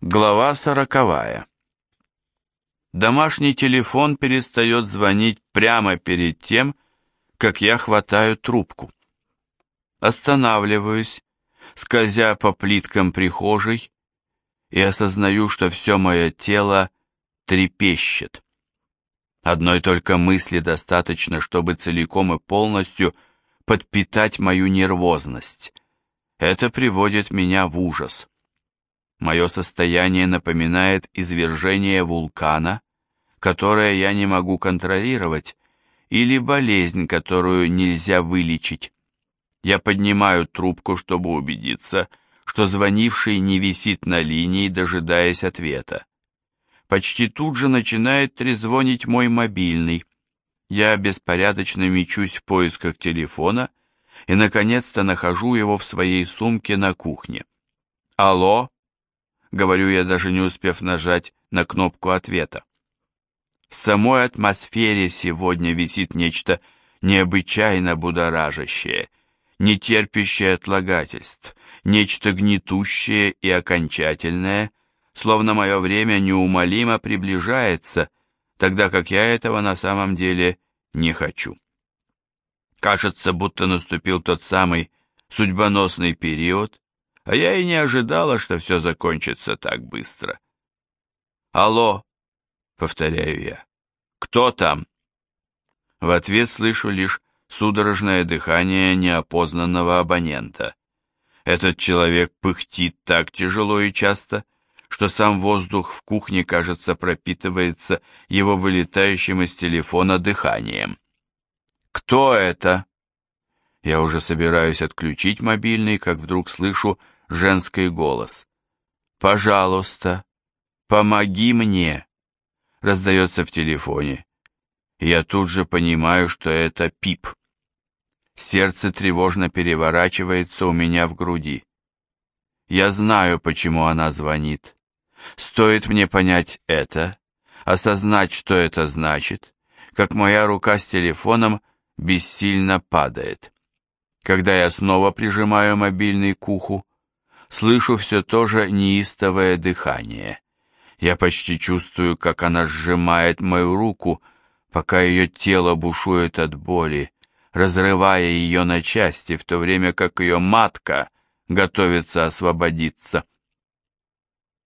Глава сороковая. Домашний телефон перестает звонить прямо перед тем, как я хватаю трубку. Останавливаюсь, скользя по плиткам прихожей, и осознаю, что все мое тело трепещет. Одной только мысли достаточно, чтобы целиком и полностью подпитать мою нервозность. Это приводит меня в ужас. Мое состояние напоминает извержение вулкана, которое я не могу контролировать, или болезнь, которую нельзя вылечить. Я поднимаю трубку, чтобы убедиться, что звонивший не висит на линии, дожидаясь ответа. Почти тут же начинает трезвонить мой мобильный. Я беспорядочно мечусь в поисках телефона и, наконец-то, нахожу его в своей сумке на кухне. «Алло?» Говорю я, даже не успев нажать на кнопку ответа. В самой атмосфере сегодня висит нечто необычайно будоражащее, не терпящее отлагательств, нечто гнетущее и окончательное, словно мое время неумолимо приближается, тогда как я этого на самом деле не хочу. Кажется, будто наступил тот самый судьбоносный период, а я и не ожидала, что все закончится так быстро. «Алло!» — повторяю я. «Кто там?» В ответ слышу лишь судорожное дыхание неопознанного абонента. Этот человек пыхтит так тяжело и часто, что сам воздух в кухне, кажется, пропитывается его вылетающим из телефона дыханием. «Кто это?» Я уже собираюсь отключить мобильный, как вдруг слышу женский голос. «Пожалуйста, помоги мне!» раздается в телефоне. Я тут же понимаю, что это Пип. Сердце тревожно переворачивается у меня в груди. Я знаю, почему она звонит. Стоит мне понять это, осознать, что это значит, как моя рука с телефоном бессильно падает. Когда я снова прижимаю мобильный к уху, слышу все то же неистовое дыхание. Я почти чувствую, как она сжимает мою руку, пока ее тело бушует от боли, разрывая ее на части, в то время как ее матка готовится освободиться.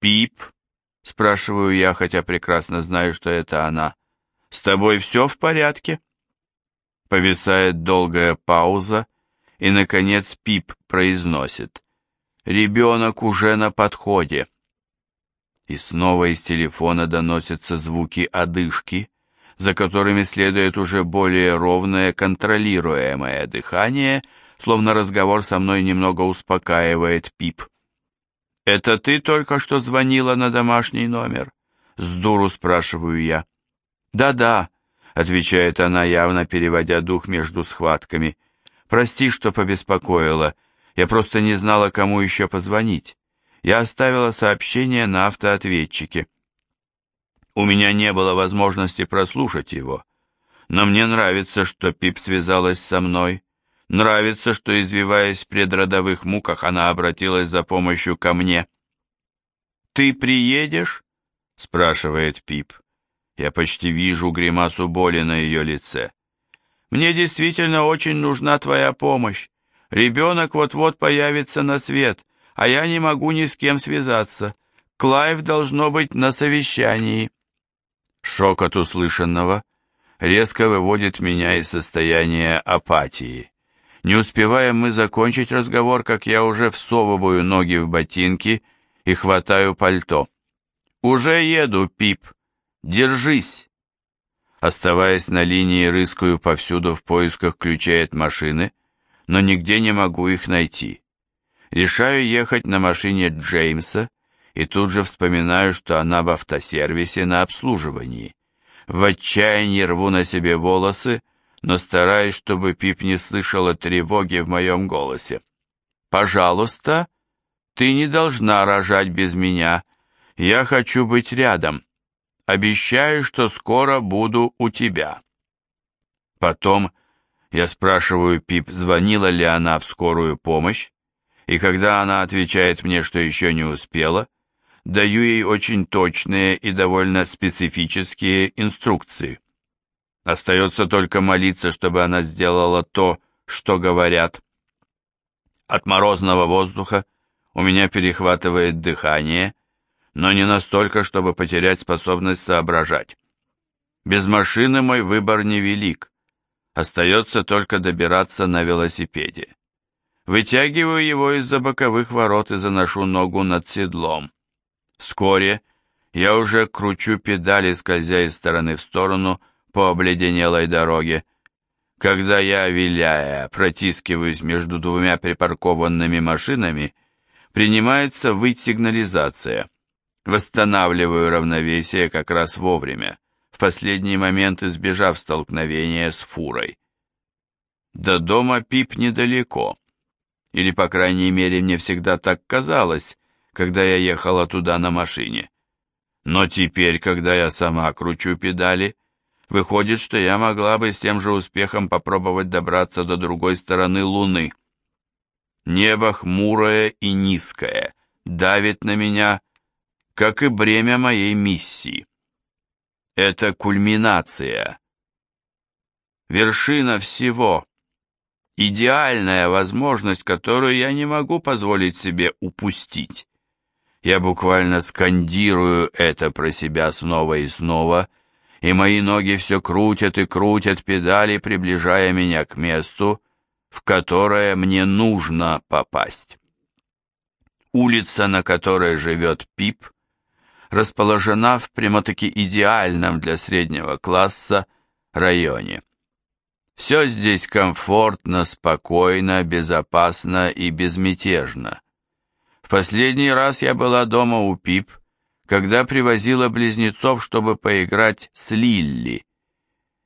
«Пип?» — спрашиваю я, хотя прекрасно знаю, что это она. «С тобой все в порядке?» Повисает долгая пауза, и, наконец, Пип произносит. Ребенок уже на подходе. И снова из телефона доносятся звуки одышки, за которыми следует уже более ровное контролируемое дыхание, словно разговор со мной немного успокаивает Пип. «Это ты только что звонила на домашний номер?» С дуру спрашиваю я. «Да-да», — отвечает она, явно переводя дух между схватками. «Прости, что побеспокоила. Я просто не знала, кому еще позвонить. Я оставила сообщение на автоответчике. У меня не было возможности прослушать его. Но мне нравится, что Пип связалась со мной. Нравится, что, извиваясь в предродовых муках, она обратилась за помощью ко мне. «Ты приедешь?» — спрашивает Пип. Я почти вижу гримасу боли на ее лице. «Мне действительно очень нужна твоя помощь. Ребенок вот-вот появится на свет, а я не могу ни с кем связаться. Клайв должно быть на совещании. Шок от услышанного резко выводит меня из состояния апатии. Не успеваем мы закончить разговор, как я уже всовываю ноги в ботинки и хватаю пальто. «Уже еду, Пип. Держись!» Оставаясь на линии, рыскаю повсюду в поисках ключей от машины, но нигде не могу их найти. Решаю ехать на машине Джеймса и тут же вспоминаю, что она в автосервисе на обслуживании. В отчаянии рву на себе волосы, но стараюсь, чтобы Пип не слышала тревоги в моем голосе. «Пожалуйста, ты не должна рожать без меня. Я хочу быть рядом. Обещаю, что скоро буду у тебя». Потом я спрашиваю Пип, звонила ли она в скорую помощь, и когда она отвечает мне, что еще не успела, даю ей очень точные и довольно специфические инструкции. Остается только молиться, чтобы она сделала то, что говорят. От морозного воздуха у меня перехватывает дыхание, но не настолько, чтобы потерять способность соображать. Без машины мой выбор невелик. Остается только добираться на велосипеде. Вытягиваю его из-за боковых ворот и заношу ногу над седлом. Вскоре я уже кручу педали, скользя из стороны в сторону по обледенелой дороге. Когда я, виляя, протискиваюсь между двумя припаркованными машинами, принимается выть сигнализация. Восстанавливаю равновесие как раз вовремя, последний момент избежав столкновения с фурой. До дома Пип недалеко, или, по крайней мере, мне всегда так казалось, когда я ехала туда на машине. Но теперь, когда я сама кручу педали, выходит, что я могла бы с тем же успехом попробовать добраться до другой стороны Луны. Небо хмурое и низкое, давит на меня, как и бремя моей миссии. Это кульминация, вершина всего, идеальная возможность, которую я не могу позволить себе упустить. Я буквально скандирую это про себя снова и снова, и мои ноги все крутят и крутят педали, приближая меня к месту, в которое мне нужно попасть. Улица, на которой живет Пип, расположена в прямо-таки идеальном для среднего класса районе. Все здесь комфортно, спокойно, безопасно и безмятежно. В последний раз я была дома у Пип, когда привозила близнецов, чтобы поиграть с Лилли.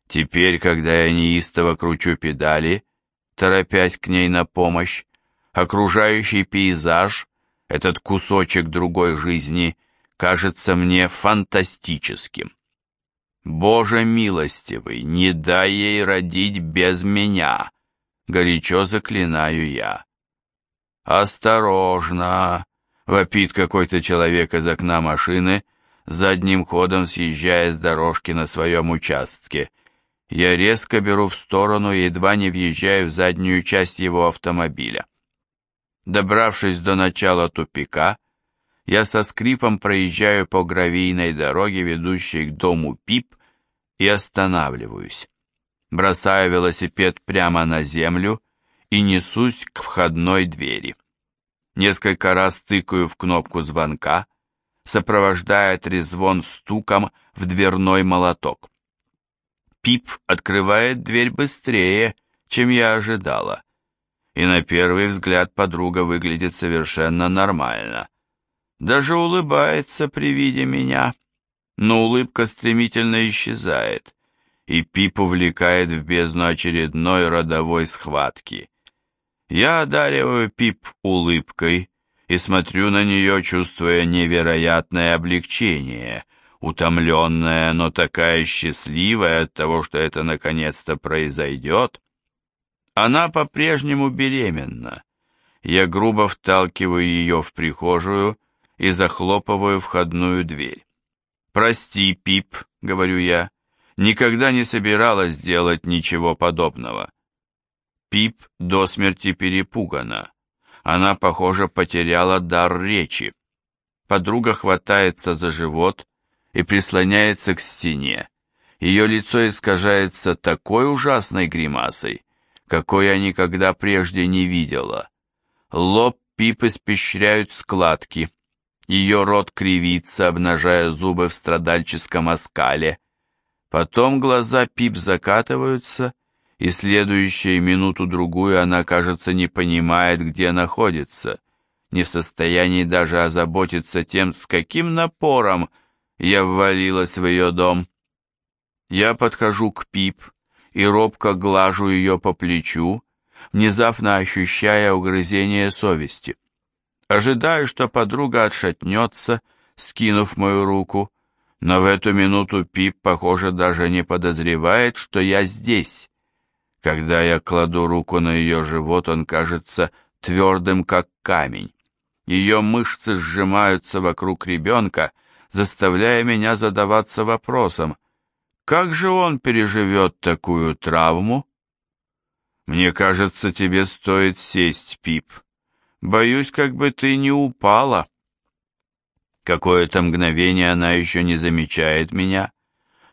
Теперь, когда я неистово кручу педали, торопясь к ней на помощь. Окружающий пейзаж, этот кусочек другой жизни, кажется мне фантастическим. Боже милостивый, не дай ей родить без меня, горячо заклинаю я. Осторожно, вопит какой-то человек из окна машины, задним ходом съезжая с дорожки на своем участке. Я резко беру в сторону и едва не въезжаю в заднюю часть его автомобиля. Добравшись до начала тупика, я со скрипом проезжаю по гравийной дороге, ведущей к дому Пип, и останавливаюсь. Бросаю велосипед прямо на землю и несусь к входной двери. Несколько раз тыкаю в кнопку звонка, сопровождая трезвон стуком в дверной молоток. Пип открывает дверь быстрее, чем я ожидала. И на первый взгляд подруга выглядит совершенно нормально. Даже улыбается при виде меня, но улыбка стремительно исчезает, и Пип увлекает в бездну очередной родовой схватки. Я одариваю Пип улыбкой и смотрю на нее, чувствуя невероятное облегчение — утомленная, но такая счастливая от того, что это наконец-то произойдет. Она по-прежнему беременна. Я грубо вталкиваю ее в прихожую и захлопываю входную дверь. «Прости, Пип», — говорю я, — «никогда не собиралась делать ничего подобного». Пип до смерти перепугана. Она, похоже, потеряла дар речи. Подруга хватается за живот и прислоняется к стене. Ее лицо искажается такой ужасной гримасой, какой я никогда прежде не видела. Лоб Пип испещряют складки. Ее рот кривится, обнажая зубы в страдальческом оскале. Потом глаза Пип закатываются, и следующую минуту-другую она, кажется, не понимает, где находится, не в состоянии даже озаботиться тем, с каким напором я ввалилась в ее дом. Я подхожу к Пип и робко глажу ее по плечу, внезапно ощущая угрызение совести. Ожидаю, что подруга отшатнется, скинув мою руку, но в эту минуту Пип, похоже, даже не подозревает, что я здесь. Когда я кладу руку на ее живот, он кажется твердым, как камень. Ее мышцы сжимаются вокруг ребенка, заставляя меня задаваться вопросом, как же он переживет такую травму? Мне кажется, тебе стоит сесть, Пип. Боюсь, как бы ты не упала. Какое-то мгновение она еще не замечает меня,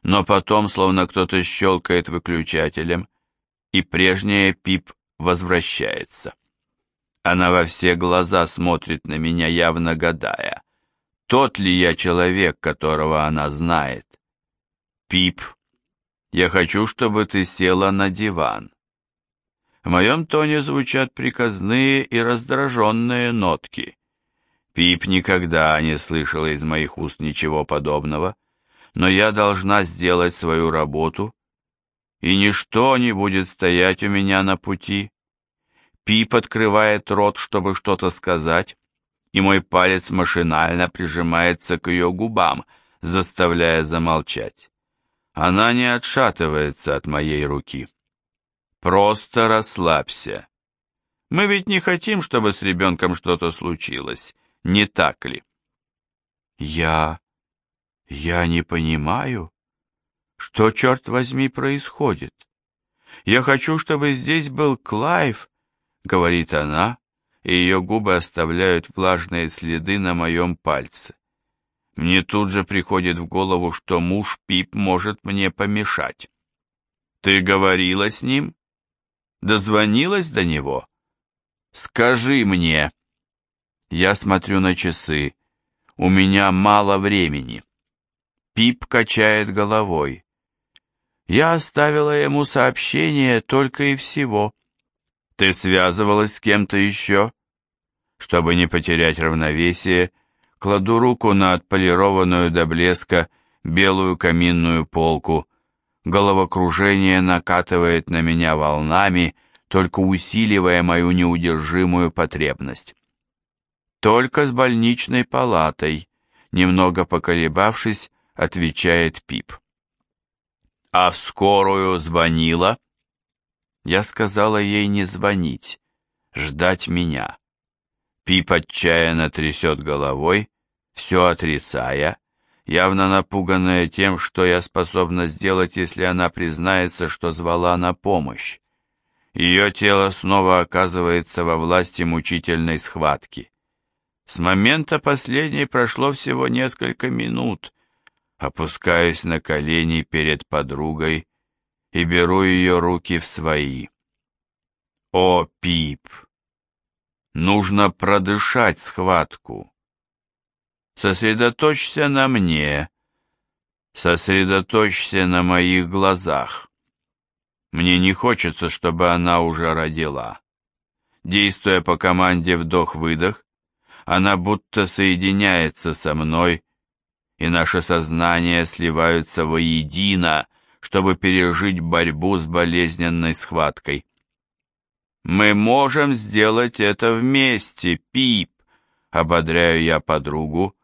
но потом, словно кто-то щелкает выключателем, и прежняя Пип возвращается. Она во все глаза смотрит на меня, явно гадая, тот ли я человек, которого она знает. Пип, я хочу, чтобы ты села на диван. В моем тоне звучат приказные и раздраженные нотки. Пип никогда не слышала из моих уст ничего подобного, но я должна сделать свою работу, и ничто не будет стоять у меня на пути. Пип открывает рот, чтобы что-то сказать, и мой палец машинально прижимается к ее губам, заставляя замолчать. Она не отшатывается от моей руки. Просто расслабься. Мы ведь не хотим, чтобы с ребенком что-то случилось, не так ли? Я... я не понимаю, что, черт возьми, происходит. Я хочу, чтобы здесь был Клайв, говорит она, и ее губы оставляют влажные следы на моем пальце. Мне тут же приходит в голову, что муж Пип может мне помешать. Ты говорила с ним? Дозвонилась до него? Скажи мне. Я смотрю на часы. У меня мало времени. Пип качает головой. Я оставила ему сообщение только и всего. Ты связывалась с кем-то еще? Чтобы не потерять равновесие, Кладу руку на отполированную до блеска белую каминную полку. Головокружение накатывает на меня волнами, только усиливая мою неудержимую потребность. Только с больничной палатой, немного поколебавшись, отвечает Пип. А в скорую звонила? Я сказала ей не звонить, ждать меня. Пип отчаянно трясет головой, все отрицая, явно напуганная тем, что я способна сделать, если она признается, что звала на помощь. Ее тело снова оказывается во власти мучительной схватки. С момента последней прошло всего несколько минут. Опускаюсь на колени перед подругой и беру ее руки в свои. О, Пип! Нужно продышать схватку. Сосредоточься на мне. Сосредоточься на моих глазах. Мне не хочется, чтобы она уже родила. Действуя по команде вдох-выдох, она будто соединяется со мной, и наши сознания сливаются воедино, чтобы пережить борьбу с болезненной схваткой. «Мы можем сделать это вместе, Пип!» Ободряю я подругу,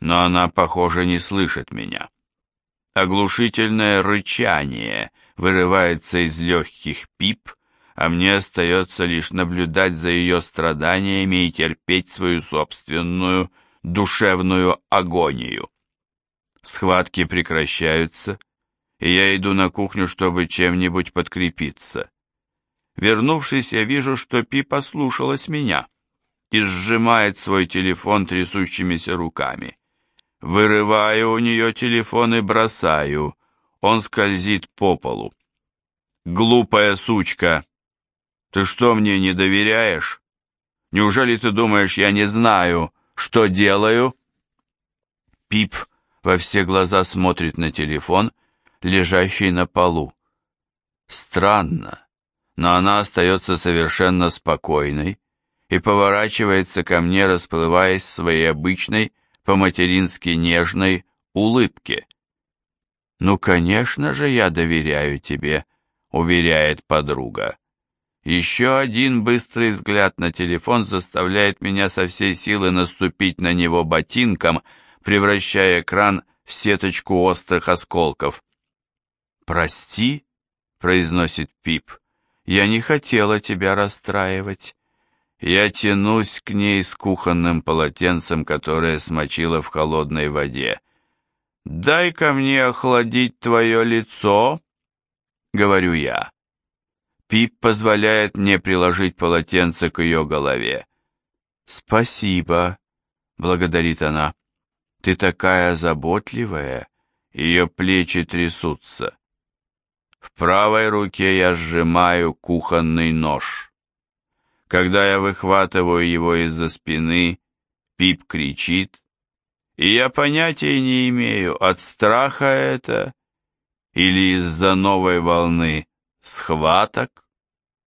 но она, похоже, не слышит меня. Оглушительное рычание вырывается из легких пип, а мне остается лишь наблюдать за ее страданиями и терпеть свою собственную душевную агонию. Схватки прекращаются, и я иду на кухню, чтобы чем-нибудь подкрепиться. Вернувшись, я вижу, что Пи послушалась меня и сжимает свой телефон трясущимися руками. Вырываю у нее телефон и бросаю. Он скользит по полу. «Глупая сучка! Ты что, мне не доверяешь? Неужели ты думаешь, я не знаю, что делаю?» Пип во все глаза смотрит на телефон, лежащий на полу. Странно, но она остается совершенно спокойной и поворачивается ко мне, расплываясь своей обычной, по-матерински нежной улыбке. «Ну, конечно же, я доверяю тебе», — уверяет подруга. Еще один быстрый взгляд на телефон заставляет меня со всей силы наступить на него ботинком, превращая экран в сеточку острых осколков. «Прости», — произносит Пип, — «я не хотела тебя расстраивать. Я тянусь к ней с кухонным полотенцем, которое смочила в холодной воде. «Дай-ка мне охладить твое лицо», — говорю я. Пип позволяет мне приложить полотенце к ее голове. «Спасибо», — благодарит она. «Ты такая заботливая». Ее плечи трясутся. В правой руке я сжимаю кухонный нож. Когда я выхватываю его из-за спины, Пип кричит, и я понятия не имею, от страха это или из-за новой волны схваток.